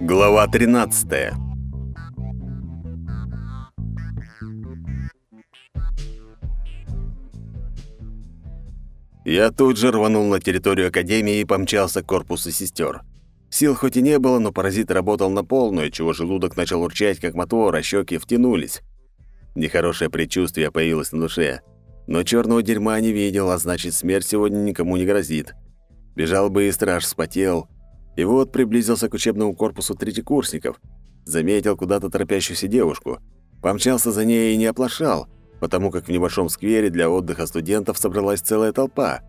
Глава 13. Я тут же рванул на территорию Академии и помчался к корпусу сестер. Сил хоть и не было, но паразит работал на полную, чего желудок начал урчать, как мотор, а щеки втянулись. Нехорошее предчувствие появилось на душе. Но черного дерьма не видел, а значит, смерть сегодня никому не грозит. Бежал быстро, аж вспотел. И вот приблизился к учебному корпусу третьекурсников. Заметил куда-то торопящуюся девушку. Помчался за ней и не оплошал, потому как в небольшом сквере для отдыха студентов собралась целая толпа.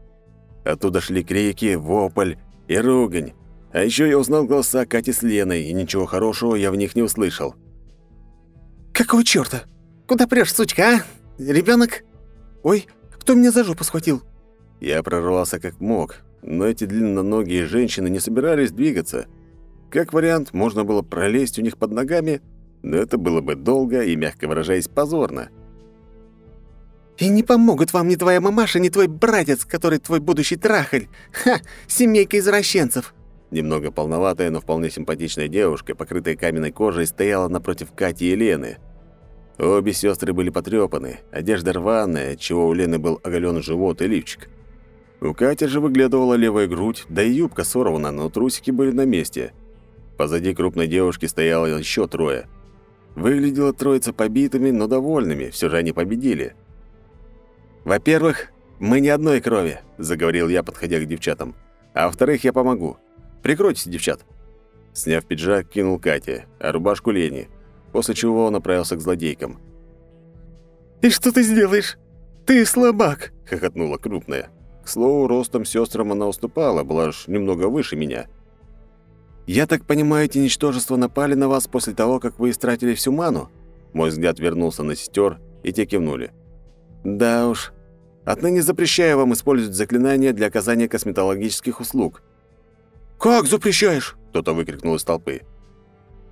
Оттуда шли крики, вопль и ругань. А еще я узнал голоса Кати с Леной, и ничего хорошего я в них не услышал. «Какого чёрта? Куда прешь, сучка, а? Ребёнок? Ой, кто меня за жопу схватил?» Я прорвался как мог, но эти длинноногие женщины не собирались двигаться. Как вариант, можно было пролезть у них под ногами, но это было бы долго и, мягко выражаясь, позорно. «И не помогут вам ни твоя мамаша, ни твой братец, который твой будущий трахаль. Ха! Семейка извращенцев!» Немного полноватая, но вполне симпатичная девушка, покрытая каменной кожей, стояла напротив Кати и Лены. Обе сестры были потрепаны, одежда рваная, отчего у Лены был оголен живот и лифчик. У Кати же выглядывала левая грудь, да и юбка сорвана, но трусики были на месте. Позади крупной девушки стояло еще трое. Выглядела троица побитыми, но довольными, все же они победили. «Во-первых, мы не одной крови», — заговорил я, подходя к девчатам. «А во-вторых, я помогу. Прикройтесь, девчат». Сняв пиджак, кинул Кате, а рубашку Лене, после чего он направился к злодейкам. «И что ты сделаешь? Ты слабак!» — хохотнула крупная. К слову, ростом сестрам она уступала, была аж немного выше меня. «Я так понимаю, эти ничтожества напали на вас после того, как вы истратили всю ману?» Мой взгляд вернулся на сестер, и те кивнули. «Да уж. Отныне запрещаю вам использовать заклинания для оказания косметологических услуг». «Как запрещаешь?» — кто-то выкрикнул из толпы.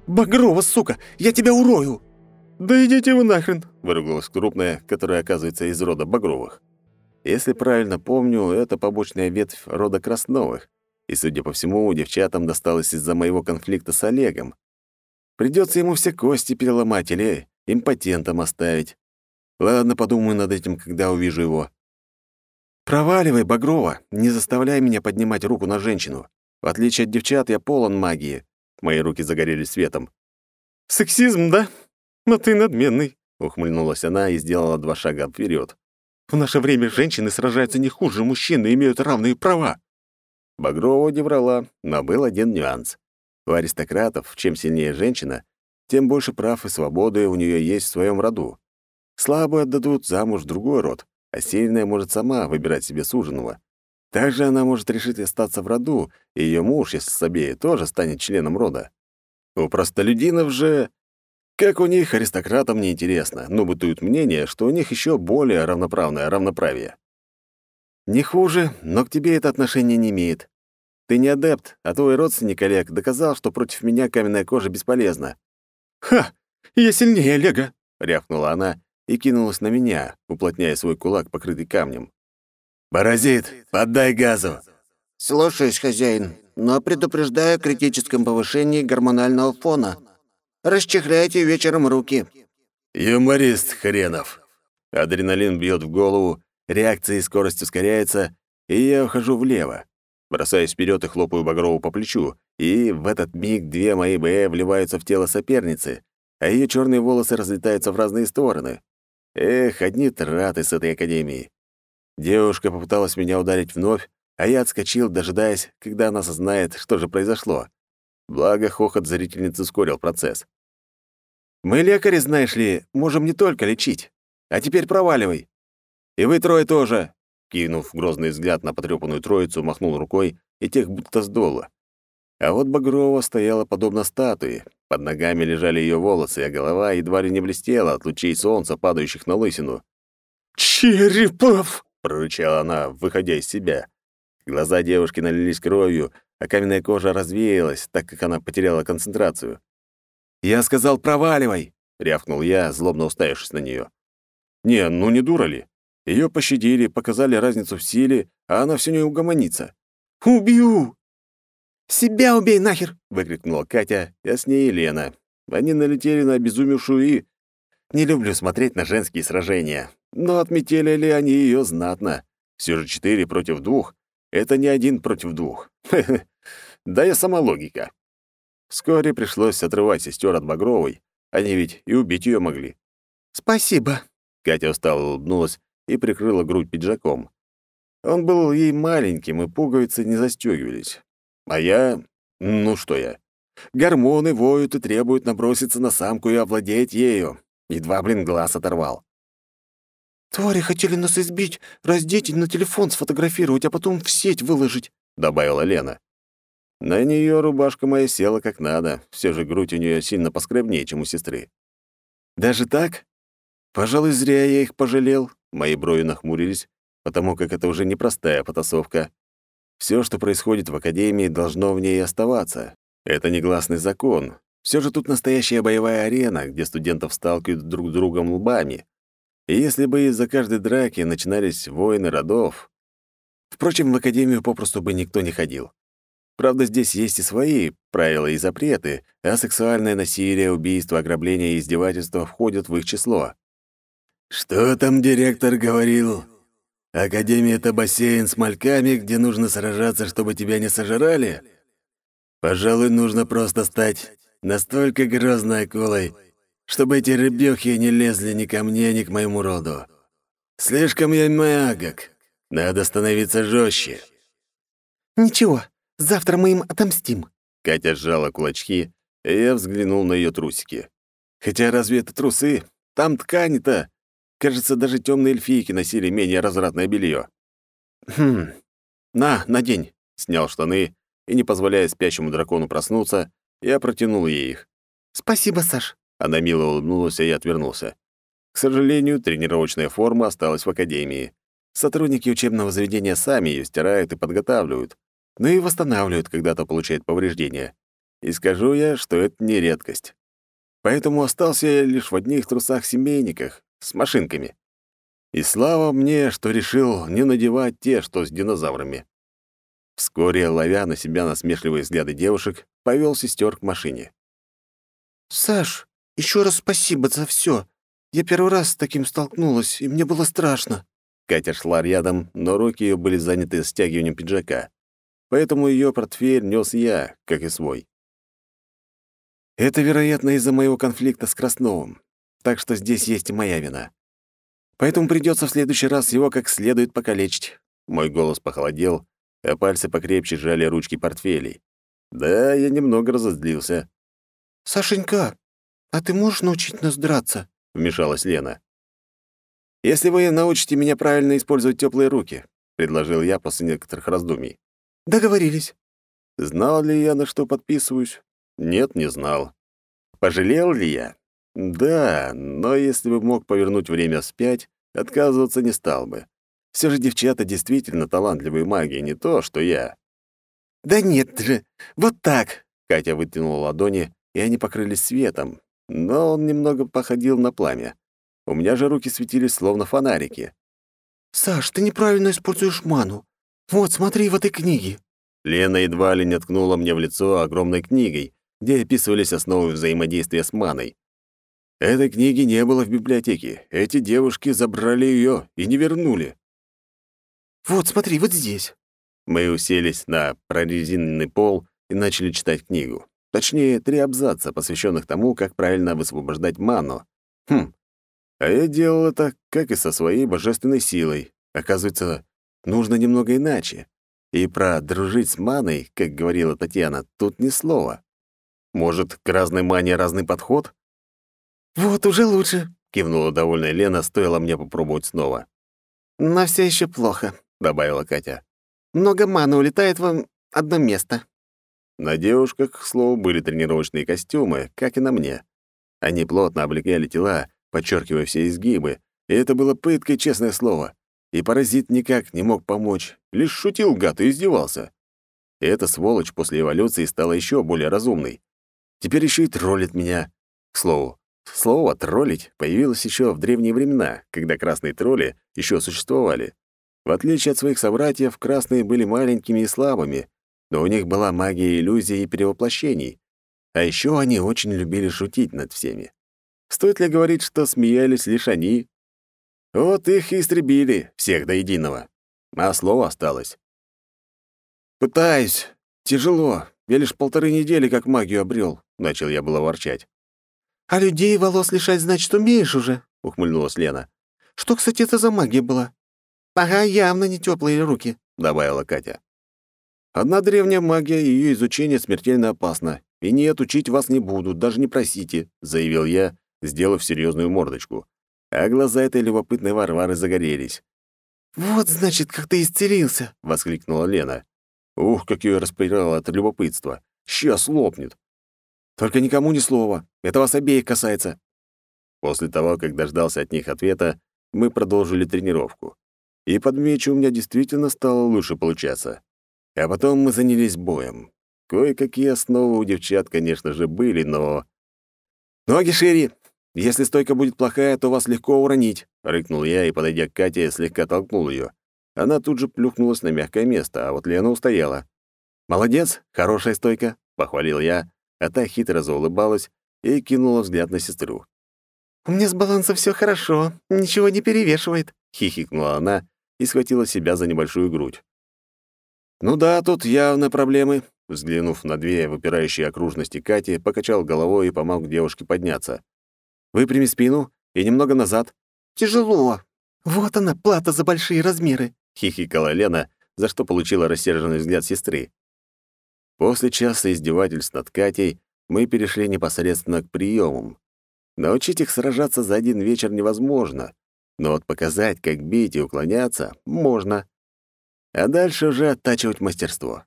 «Багрова, сука! Я тебя урою!» «Да идите вы нахрен!» — выругалась крупная, которая оказывается из рода Багровых. Если правильно помню, это побочная ветвь рода Красновых, и, судя по всему, девчатам досталось из-за моего конфликта с Олегом. Придется ему все кости переломать или импотентом оставить. Ладно, подумаю над этим, когда увижу его. «Проваливай, Багрова, не заставляй меня поднимать руку на женщину. В отличие от девчат, я полон магии». Мои руки загорелись светом. «Сексизм, да? Но ты надменный», — ухмыльнулась она и сделала два шага вперед. В наше время женщины сражаются не хуже мужчин и имеют равные права». Багрова не врала, но был один нюанс. У аристократов, чем сильнее женщина, тем больше прав и свободы у нее есть в своем роду. Слабую отдадут замуж другой род, а сильная может сама выбирать себе суженого. Также она может решить остаться в роду, и ее муж, если собеет, тоже станет членом рода. У простолюдинов же как у них, аристократам, неинтересно, но бытует мнение, что у них еще более равноправное равноправие. Не хуже, но к тебе это отношение не имеет. Ты не адепт, а твой родственник Олег доказал, что против меня каменная кожа бесполезна. «Ха! Я сильнее Олега!» — рявкнула она и кинулась на меня, уплотняя свой кулак, покрытый камнем. «Паразит, поддай газу!» «Слушаюсь, хозяин, но предупреждаю о критическом повышении гормонального фона», Расчехляйте вечером руки». «Юморист хренов». Адреналин бьет в голову, реакция и скорость ускоряется, и я ухожу влево. Бросаюсь вперед и хлопаю Багрову по плечу, и в этот миг две мои БЭ вливаются в тело соперницы, а ее черные волосы разлетаются в разные стороны. Эх, одни траты с этой академии. Девушка попыталась меня ударить вновь, а я отскочил, дожидаясь, когда она осознает, что же произошло. Благо, хохот зрительницы ускорил процесс. «Мы лекари, знаешь ли, можем не только лечить. А теперь проваливай. И вы трое тоже!» Кинув грозный взгляд на потрёпанную троицу, махнул рукой, и тех будто сдуло. А вот Багрова стояла подобно статуе. Под ногами лежали ее волосы, а голова едва ли не блестела от лучей солнца, падающих на лысину. «Черепов!» — прорычала она, выходя из себя. Глаза девушки налились кровью, а каменная кожа развеялась, так как она потеряла концентрацию. «Я сказал, проваливай!» — рявкнул я, злобно уставившись на нее. «Не, ну не дура ли? Ее пощадили, показали разницу в силе, а она все не угомонится». «Убью!» «Себя убей нахер!» — выкрикнула Катя, а с ней Елена. Они налетели на обезумевшую и... Не люблю смотреть на женские сражения, но отметили ли они ее знатно. Все же четыре против двух — это не один против двух. Да я сама логика. Вскоре пришлось отрывать сестер от Багровой. Они ведь и убить ее могли. «Спасибо». Катя устало улыбнулась и прикрыла грудь пиджаком. Он был ей маленьким, и пуговицы не застегивались. А я... Ну что я? Гормоны воют и требуют наброситься на самку и овладеть ею. Едва, блин, глаз оторвал. «Твари хотели нас избить, раздеть и на телефон сфотографировать, а потом в сеть выложить», — добавила Лена. На нее рубашка моя села как надо, все же грудь у нее сильно поскребнее, чем у сестры. «Даже так? Пожалуй, зря я их пожалел». Мои брови нахмурились, потому как это уже непростая потасовка. Все, что происходит в Академии, должно в ней оставаться. Это негласный закон. Все же тут настоящая боевая арена, где студентов сталкивают друг с другом лбами. И если бы из-за каждой драки начинались войны родов... Впрочем, в Академию попросту бы никто не ходил. Правда, здесь есть и свои правила и запреты, а сексуальное насилие, убийство, ограбление и издевательство входят в их число. «Что там директор говорил? Академия — это бассейн с мальками, где нужно сражаться, чтобы тебя не сожрали? Пожалуй, нужно просто стать настолько грозной акулой, чтобы эти рыбёхи не лезли ни ко мне, ни к моему роду. Слишком я мягок. Надо становиться жестче. «Ничего, завтра мы им отомстим». Катя сжала кулачки, и я взглянул на ее трусики. Хотя разве это трусы? Там ткань-то. Кажется, даже темные эльфийки носили менее развратное белье. «Хм, на, надень», — снял штаны и, не позволяя спящему дракону проснуться, я протянул ей их. «Спасибо, Саш». Она мило улыбнулась, и я отвернулся. К сожалению, тренировочная форма осталась в академии. Сотрудники учебного заведения сами ее стирают и подготавливают, но и восстанавливают, когда-то получает повреждения. И скажу я, что это не редкость. Поэтому остался я лишь в одних трусах-семейниках, с машинками. И слава мне, что решил не надевать те, что с динозаврами. Вскоре, ловя на себя насмешливые взгляды девушек, повел сестер к машине. «Саш, еще раз спасибо за все. Я первый раз с таким столкнулась, и мне было страшно». Катя шла рядом, но руки ее были заняты стягиванием пиджака. Поэтому ее портфель нес я, как и свой. Это, вероятно, из-за моего конфликта с Красновым. Так что здесь есть и моя вина. Поэтому придется в следующий раз его как следует покалечить. Мой голос похолодел, а пальцы покрепче сжали ручки портфелей. Да, я немного разозлился. «Сашенька, а ты можешь научить нас драться?» — вмешалась Лена. «Если вы научите меня правильно использовать теплые руки», — предложил я после некоторых раздумий. «Договорились». Знал ли я, на что подписываюсь? Нет, не знал. Пожалел ли я? Да, но если бы мог повернуть время вспять, отказываться не стал бы. Все же девчата действительно талантливые маги, не то, что я. «Да нет же, вот так!» Катя вытянула ладони, и они покрылись светом, но он немного походил на пламя. У меня же руки светились словно фонарики. «Саш, ты неправильно используешь ману. Вот, смотри в этой книге». Лена едва ли не ткнула мне в лицо огромной книгой, где описывались основы взаимодействия с маной. Этой книги не было в библиотеке. Эти девушки забрали ее и не вернули. «Вот, смотри, вот здесь». Мы уселись на прорезиненный пол и начали читать книгу. Точнее, три абзаца, посвященных тому, как правильно высвобождать ману. Хм. А я делал это, как и со своей божественной силой. Оказывается, нужно немного иначе. И про дружить с маной, как говорила Татьяна, тут ни слова. Может, к разной мане разный подход? «Вот, уже лучше», — кивнула довольная Лена, стоило мне попробовать снова. «Но все еще плохо», добавила Катя. «Много маны улетает в одно место». На девушках, к слову, были тренировочные костюмы, как и на мне. Они плотно облегали тела, подчеркивая все изгибы, и это было пыткой, честное слово. И паразит никак не мог помочь, лишь шутил гад и издевался. И эта сволочь после эволюции стала еще более разумной. Теперь еще и троллит меня. К слову, слово «троллить» появилось еще в древние времена, когда красные тролли еще существовали. В отличие от своих собратьев, красные были маленькими и слабыми, но у них была магия иллюзий и перевоплощений. А еще они очень любили шутить над всеми. Стоит ли говорить, что смеялись лишь они? Вот их и истребили, всех до единого. А слово осталось. «Пытаюсь. Тяжело. Я лишь полторы недели как магию обрел, начал я было ворчать. «А людей волос лишать, значит, умеешь уже?» — ухмыльнулась Лена. «Что, кстати, это за магия была?» «Ага, явно не теплые руки», — добавила Катя. «Одна древняя магия, ее изучение смертельно опасно. И нет, учить вас не буду, даже не просите», — заявил я, сделав серьезную мордочку. А глаза этой любопытной Варвары загорелись. «Вот, значит, как ты исцелился!» — воскликнула Лена. Ух, как ее распирало от любопытства. Сейчас лопнет. Только никому ни слова. Это вас обеих касается. После того, как дождался от них ответа, мы продолжили тренировку. И подмечу, у меня действительно стало лучше получаться. А потом мы занялись боем. Кое-какие основы у девчат, конечно же, были, но... «Ноги шире! Если стойка будет плохая, то вас легко уронить», — рыкнул я и, подойдя к Кате, слегка толкнул ее. Она тут же плюхнулась на мягкое место, а вот Лена устояла. «Молодец, хорошая стойка», — похвалил я, а та хитро заулыбалась и кинула взгляд на сестру. «У меня с балансом все хорошо, ничего не перевешивает», — хихикнула она и схватила себя за небольшую грудь. «Ну да, тут явно проблемы», — взглянув на две выпирающие окружности Кати, покачал головой и помог девушке подняться. «Выпрями спину и немного назад». «Тяжело. Вот она, плата за большие размеры», — хихикала Лена, за что получила рассерженный взгляд сестры. После часа издевательств над Катей мы перешли непосредственно к приемам. Научить их сражаться за один вечер невозможно, но вот показать, как бить и уклоняться, можно. А дальше уже оттачивать мастерство.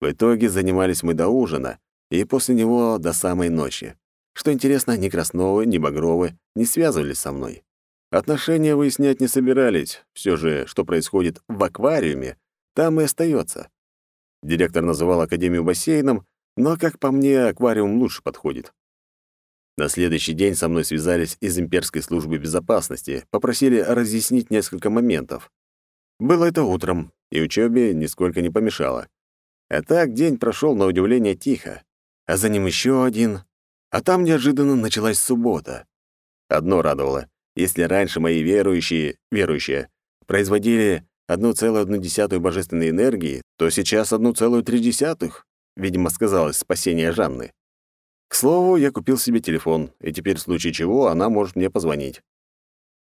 В итоге занимались мы до ужина, и после него до самой ночи. Что интересно, ни Красновы, ни Багровы не связывались со мной. Отношения выяснять не собирались. Все же, что происходит в аквариуме, там и остается. Директор называл Академию бассейном, но, как по мне, аквариум лучше подходит. На следующий день со мной связались из имперской службы безопасности, попросили разъяснить несколько моментов. Было это утром, и учебе нисколько не помешало. А так день прошел на удивление тихо, а за ним еще один, а там неожиданно началась суббота. Одно радовало. Если раньше мои верующие, верующие, производили 1,1 божественной энергии, то сейчас 1,3, видимо, сказалось спасение Жанны. К слову, я купил себе телефон, и теперь в случае чего она может мне позвонить.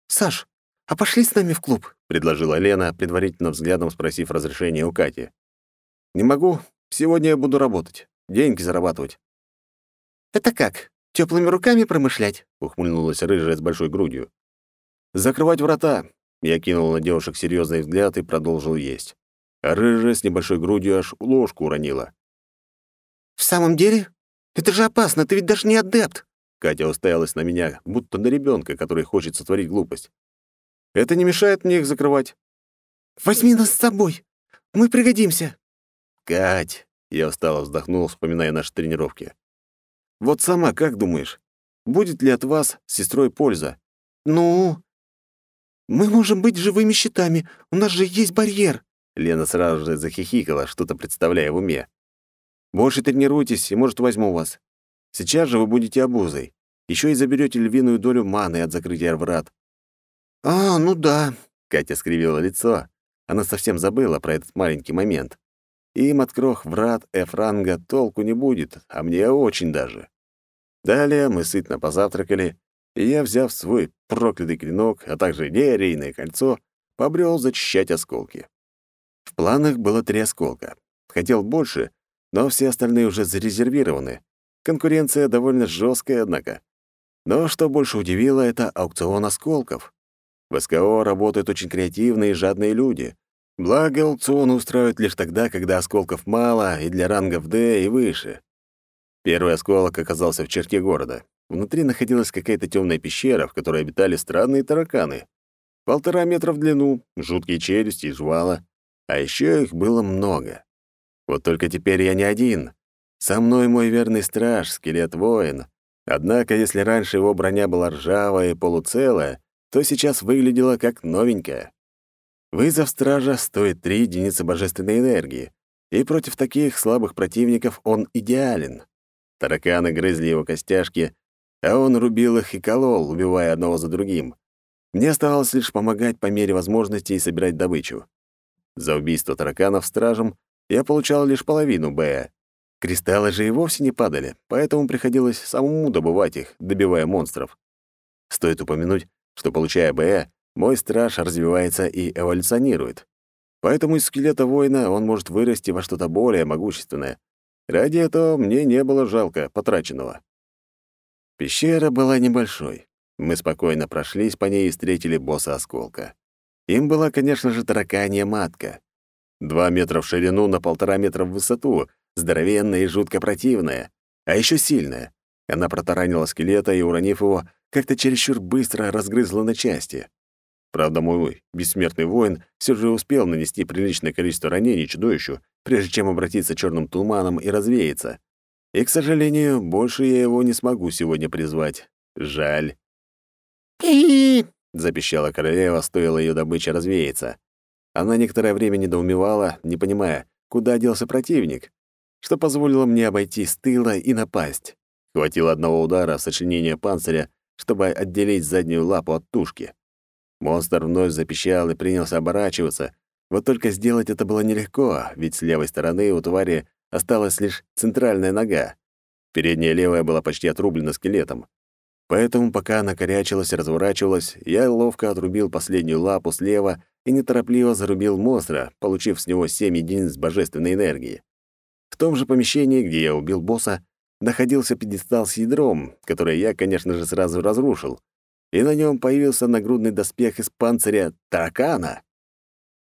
«Саш, а пошли с нами в клуб?» — предложила Лена, предварительно взглядом спросив разрешения у Кати. «Не могу. Сегодня я буду работать. Деньги зарабатывать». «Это как? Теплыми руками промышлять?» — ухмыльнулась рыжая с большой грудью. «Закрывать врата!» Я кинул на девушек серьезный взгляд и продолжил есть. А рыжая с небольшой грудью аж ложку уронила. «В самом деле? Это же опасно, ты ведь даже не адепт!» Катя уставилась на меня, будто на ребенка, который хочет сотворить глупость. «Это не мешает мне их закрывать». «Возьми нас с собой! Мы пригодимся!» «Кать!» — я устало вздохнул, вспоминая наши тренировки. «Вот сама как думаешь, будет ли от вас с сестрой польза?» «Ну, «Мы можем быть живыми щитами, у нас же есть барьер!» Лена сразу же захихикала, что-то представляя в уме. «Больше тренируйтесь, и, может, возьму вас. Сейчас же вы будете обузой. Еще и заберете львиную долю маны от закрытия врат». «А, ну да», — Катя скривила лицо. Она совсем забыла про этот маленький момент. Им от крох врат Эфранга толку не будет, а мне очень даже. Далее мы сытно позавтракали, и я, взяв свой проклятый клинок, а также неарейное кольцо, побрел зачищать осколки. В планах было три осколка. Хотел больше, но все остальные уже зарезервированы. Конкуренция довольно жесткая, однако. Но что больше удивило, это аукцион осколков. В СКО работают очень креативные и жадные люди. Благо, аукционы устраивают лишь тогда, когда осколков мало и для рангов D и выше. Первый осколок оказался в черте города. Внутри находилась какая-то темная пещера, в которой обитали странные тараканы. Полтора метра в длину, жуткие челюсти и жвала. А еще их было много. Вот только теперь я не один. Со мной мой верный страж, скелет-воин. Однако, если раньше его броня была ржавая и полуцелая, то сейчас выглядела как новенькая. Вызов стража стоит три единицы божественной энергии, и против таких слабых противников он идеален. Тараканы грызли его костяшки, а он рубил их и колол, убивая одного за другим. Мне оставалось лишь помогать по мере возможности и собирать добычу. За убийство тараканов стражем я получал лишь половину Б. Кристаллы же и вовсе не падали, поэтому приходилось самому добывать их, добивая монстров. Стоит упомянуть, что, получая Б, мой страж развивается и эволюционирует. Поэтому из скелета воина он может вырасти во что-то более могущественное. Ради этого мне не было жалко потраченного. Пещера была небольшой. Мы спокойно прошлись по ней и встретили босса осколка. Им была, конечно же, тараканья матка. Два метра в ширину на полтора метра в высоту, здоровенная и жутко противная, а еще сильная. Она протаранила скелета и, уронив его, как-то чересчур быстро разгрызла на части. Правда, мой бессмертный воин все же успел нанести приличное количество ранений чудовищу, прежде чем обратиться черным туманом и развеяться. И, к сожалению, больше я его не смогу сегодня призвать. Жаль. «Пи!» — запищала королева, стоило ее добыче развеяться. Она некоторое время недоумевала, не понимая, куда делся противник, что позволило мне обойти с тыла и напасть. Хватило одного удара в сочленение панциря, чтобы отделить заднюю лапу от тушки. Монстр вновь запищал и принялся оборачиваться. Вот только сделать это было нелегко, ведь с левой стороны у твари осталась лишь центральная нога. Передняя левая была почти отрублена скелетом. Поэтому, пока она корячилась и разворачивалась, я ловко отрубил последнюю лапу слева и неторопливо зарубил монстра, получив с него семь единиц божественной энергии. В том же помещении, где я убил босса, находился пьедестал с ядром, который я, конечно же, сразу разрушил и на нем появился нагрудный доспех из панциря таракана.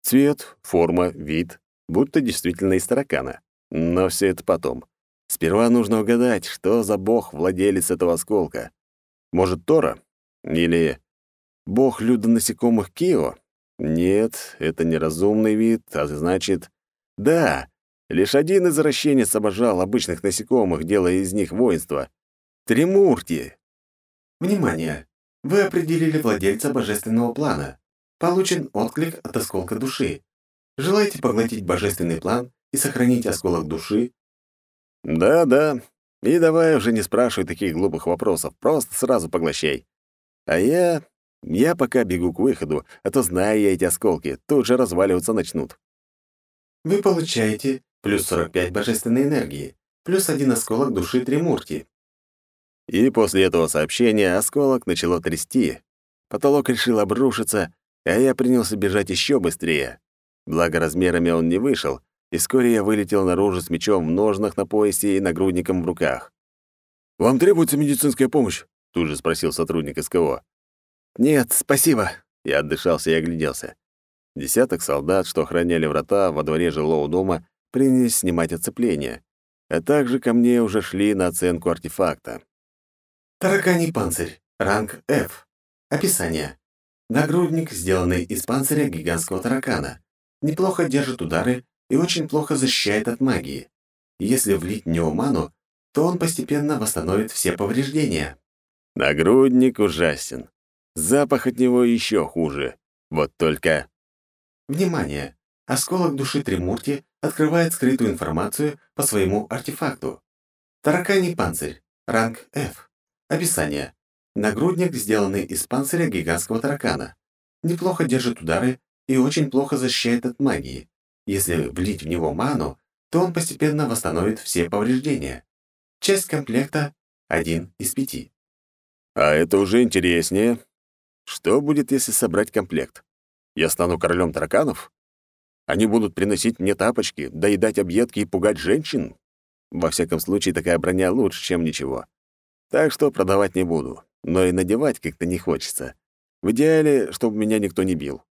Цвет, форма, вид, будто действительно из таракана. Но все это потом. Сперва нужно угадать, что за бог владелец этого осколка. Может, Тора? Или бог людонасекомых Кио? Нет, это неразумный вид, а значит... Да, лишь один извращенец обожал обычных насекомых, делая из них воинство. Тримурти. Внимание! Вы определили владельца божественного плана. Получен отклик от осколка души. Желаете поглотить божественный план и сохранить осколок души? Да-да. И давай уже не спрашивай таких глупых вопросов, просто сразу поглощай. А я... Я пока бегу к выходу, а то, зная я эти осколки, тут же разваливаться начнут. Вы получаете плюс 45 божественной энергии, плюс один осколок души Тримурти, и после этого сообщения осколок начало трясти. Потолок решил обрушиться, а я принялся бежать еще быстрее. Благо размерами он не вышел, и вскоре я вылетел наружу с мечом в ножнах на поясе и нагрудником в руках. «Вам требуется медицинская помощь?» — тут же спросил сотрудник СКО. «Нет, спасибо», — я отдышался и огляделся. Десяток солдат, что охраняли врата во дворе жилого дома, принялись снимать оцепление, а также ко мне уже шли на оценку артефакта. Тараканий панцирь. Ранг F. Описание. Нагрудник, сделанный из панциря гигантского таракана. Неплохо держит удары и очень плохо защищает от магии. Если влить в него ману, то он постепенно восстановит все повреждения. Нагрудник ужасен. Запах от него еще хуже. Вот только... Внимание! Осколок души Тримурти открывает скрытую информацию по своему артефакту. Тараканий панцирь. Ранг F. Описание. Нагрудник, сделанный из панциря гигантского таракана. Неплохо держит удары и очень плохо защищает от магии. Если влить в него ману, то он постепенно восстановит все повреждения. Часть комплекта — один из пяти. А это уже интереснее. Что будет, если собрать комплект? Я стану королем тараканов? Они будут приносить мне тапочки, доедать объедки и пугать женщин? Во всяком случае, такая броня лучше, чем ничего. Так что продавать не буду, но и надевать как-то не хочется. В идеале, чтобы меня никто не бил.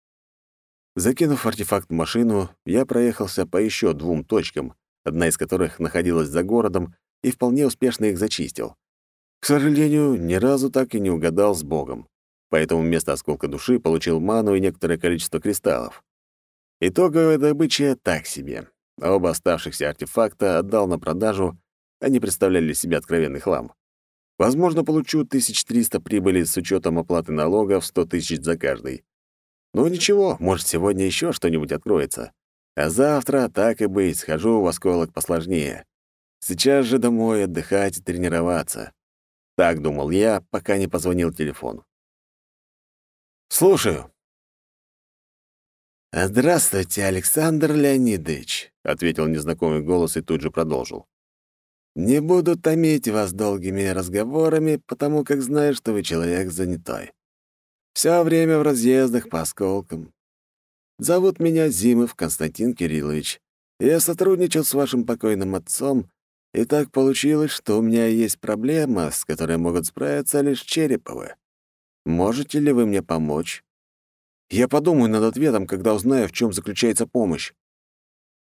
Закинув артефакт в машину, я проехался по еще двум точкам, одна из которых находилась за городом, и вполне успешно их зачистил. К сожалению, ни разу так и не угадал с Богом, поэтому вместо осколка души получил ману и некоторое количество кристаллов. Итоговая добыча так себе. Оба оставшихся артефакта отдал на продажу, они представляли себя откровенный хлам. Возможно, получу 1300 прибыли с учетом оплаты налогов 100 тысяч за каждый. Но ничего, может, сегодня еще что-нибудь откроется. А завтра, так и быть, схожу в осколок посложнее. Сейчас же домой отдыхать и тренироваться. Так думал я, пока не позвонил телефон. «Слушаю». «Здравствуйте, Александр Леонидович», — ответил незнакомый голос и тут же продолжил. «Не буду томить вас долгими разговорами, потому как знаю, что вы человек занятой. Все время в разъездах по осколкам. Зовут меня Зимов Константин Кириллович. Я сотрудничал с вашим покойным отцом, и так получилось, что у меня есть проблема, с которой могут справиться лишь Череповы. Можете ли вы мне помочь? Я подумаю над ответом, когда узнаю, в чем заключается помощь.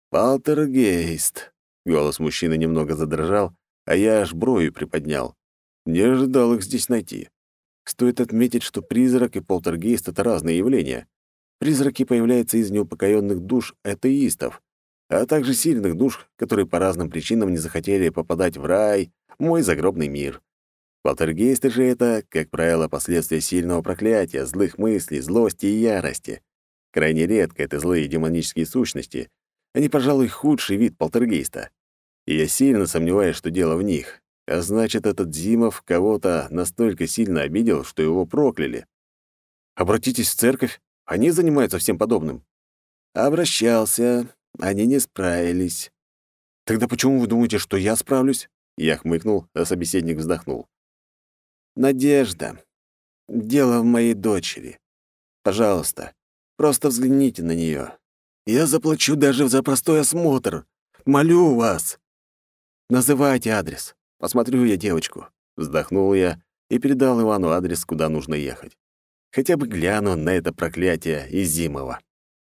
«Полтергейст», — голос мужчины немного задрожал, а я аж брови приподнял. Не ожидал их здесь найти. Стоит отметить, что призрак и полтергейст — это разные явления. Призраки появляются из неупокоенных душ атеистов, а также сильных душ, которые по разным причинам не захотели попадать в рай, мой загробный мир. Полтергейсты же это, как правило, последствия сильного проклятия, злых мыслей, злости и ярости. Крайне редко это злые демонические сущности. Они, пожалуй, худший вид полтергейста. И я сильно сомневаюсь, что дело в них. А значит, этот Зимов кого-то настолько сильно обидел, что его прокляли. Обратитесь в церковь, они занимаются всем подобным. Обращался, они не справились. Тогда почему вы думаете, что я справлюсь? Я хмыкнул, а собеседник вздохнул. Надежда. Дело в моей дочери. Пожалуйста, просто взгляните на нее. Я заплачу даже за простой осмотр. Молю вас. Называйте адрес. Посмотрю я девочку. Вздохнул я и передал Ивану адрес, куда нужно ехать. Хотя бы гляну на это проклятие из Зимова.